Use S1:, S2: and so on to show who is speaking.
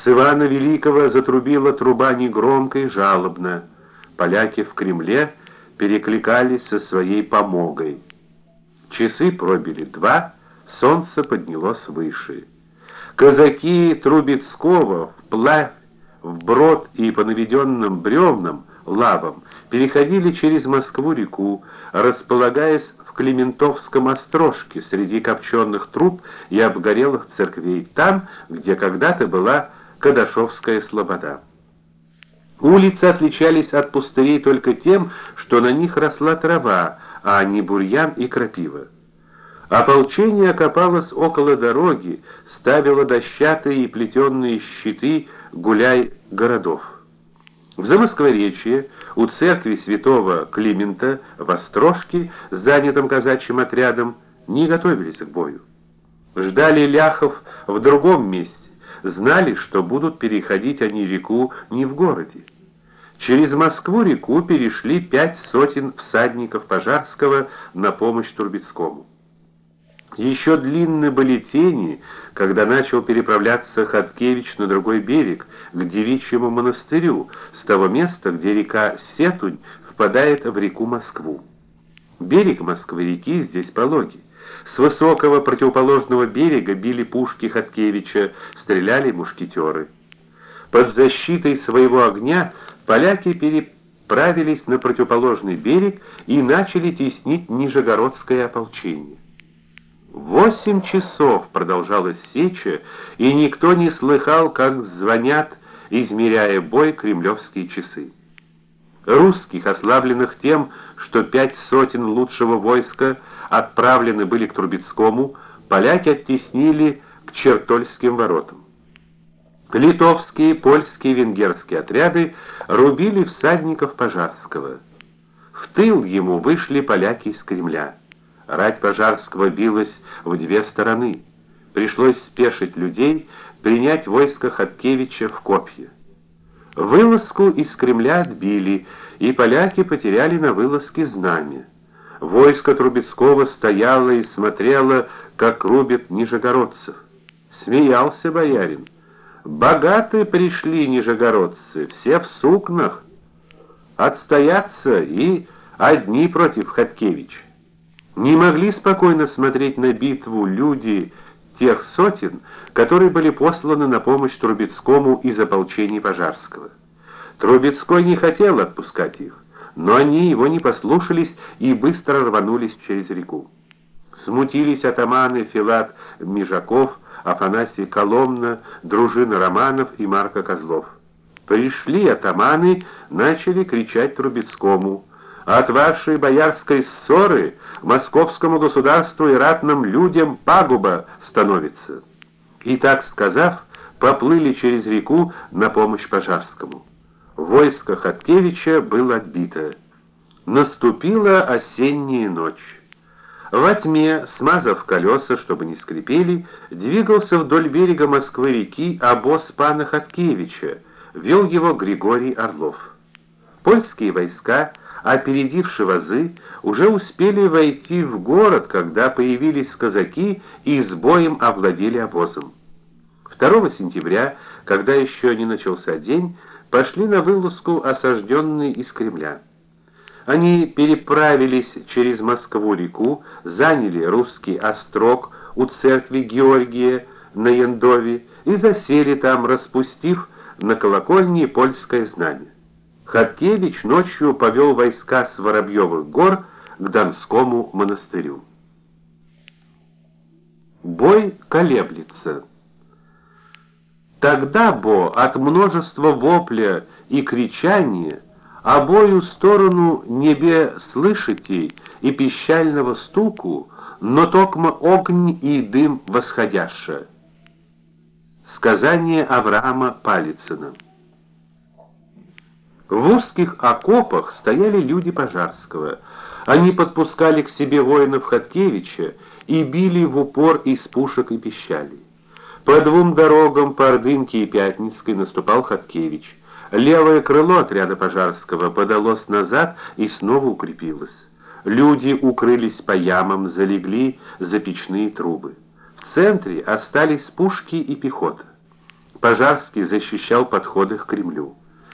S1: С Ивана Великого затрубила труба негромко и жалобно. Поляки в Кремле перекликались со своей помогой. Часы пробили два, солнце поднялось выше. Казаки Трубецкого вплавь, вброд и по наведенным бревнам, лавам переходили через Москву-реку, располагаясь в Климентовском острожке среди копченых труб и обгорелых церквей, там, где когда-то была Кадашовская слобода. Улицы отличались от пустырей только тем, что на них росла трава, а не бурьян и крапива. Ополчение окопалось около дороги, ставило дощатые и плетеные щиты гуляй городов. В Замоскворечье у церкви святого Климента в Острожке с занятым казачьим отрядом не готовились к бою. Ждали ляхов в другом месте, знали, что будут переходить они реку не в городе. Через Москву-реку перешли пять сотен всадников Пожарского на помощь Турбецкому. Еще длинны были тени, когда начал переправляться Хаткевич на другой берег, к девичьему монастырю, с того места, где река Сетунь впадает в реку Москву. Берег Москвы-реки здесь пологий. С высокого противоположного берега били пушки Хаткевича, стреляли мушкетеры. Под защитой своего огня поляки переправились на противоположный берег и начали теснить Нижегородское ополчение. Восемь часов продолжалась сеча, и никто не слыхал, как звонят, измеряя бой кремлевские часы. Русских, ослабленных тем, что пять сотен лучшего войска отправлены были к Трубецкому, поляки оттеснили к Чертольским воротам. Литовские, польские, венгерские отряды рубили всадников Пожарского. В тыл ему вышли поляки из Кремля. Рать Пожарского билась в две стороны. Пришлось спешить людей, принять войско Хаткевича в копья. Вылазку из Кремля отбили, и поляки потеряли на вылазке знамя. Войско Трубецкого стояло и смотрело, как рубят нижегородцев. Смеялся боярин. Богатые пришли нижегородцы, все в сукнах. Отстояться и одни против Хаткевича. Не могли спокойно смотреть на битву люди тех сотен, которые были посланы на помощь Трубецкому из ополчения Пожарского. Трубецкой не хотел отпускать их но они его не послушались и быстро рванулись через реку. Смутились атаманы Филат Межаков, Афанасий Коломна, дружина Романов и Марка Козлов. Пришли атаманы, начали кричать Трубецкому: "От вашей боярской ссоры московскому государству и ратным людям пагуба становится". И так сказав, поплыли через реку на помощь Пожарскому. Войско Хаткевича было отбито. Наступила осенняя ночь. Во тьме, смазав колеса, чтобы не скрипели, двигался вдоль берега Москвы-реки обоз пана Хаткевича, вел его Григорий Орлов. Польские войска, опередившие вазы, уже успели войти в город, когда появились казаки и с боем овладели обозом. 2 сентября, когда еще не начался день, пошли на вылазку осажденные из Кремля. Они переправились через Москву-реку, заняли русский острог у церкви Георгия на Яндове и засели там, распустив на колокольне польское знамя. Хаткевич ночью повел войска с Воробьевых гор к Донскому монастырю. Бой колеблется. Тогда бо от множества вопля и кричания обою сторону небе слышите и пищального стуку, но токмо огонь и дым восходящее. Сказание Авраама Палицына. В узких окопах стояли люди Пожарского. Они подпускали к себе воинов Хаткевича и били в упор из пушек и пищалей. По двум дорогам, по Ордынке и Пятницкой, наступал Хаткевич. Левое крыло отряда Пожарского подалось назад и снова укрепилось. Люди укрылись по ямам, залегли за печные трубы. В центре остались пушки и пехота. Пожарский защищал подходы к Кремлю.